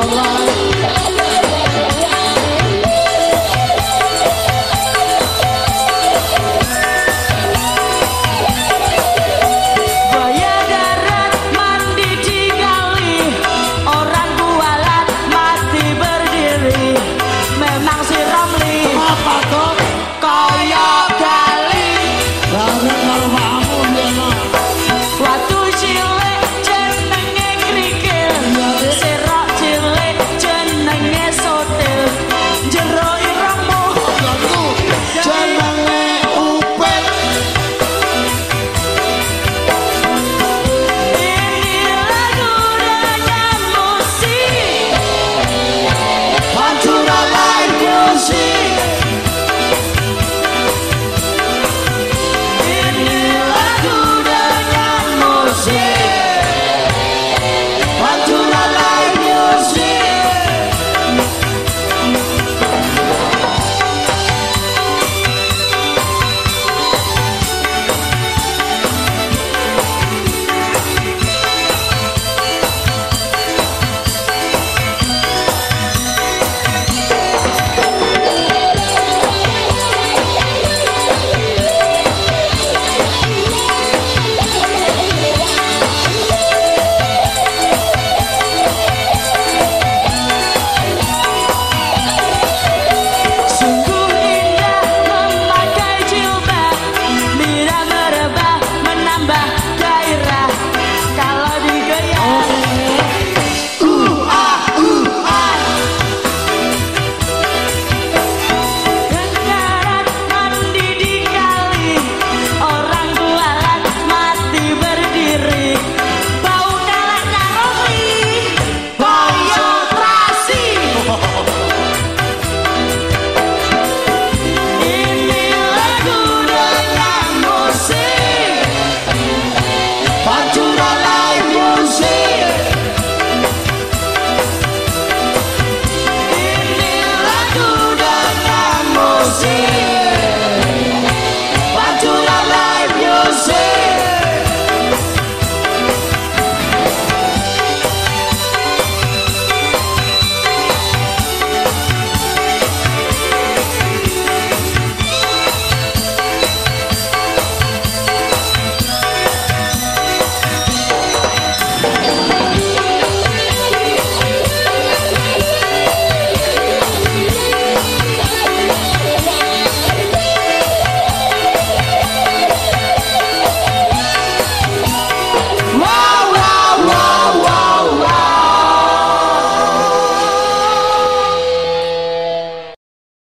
alive.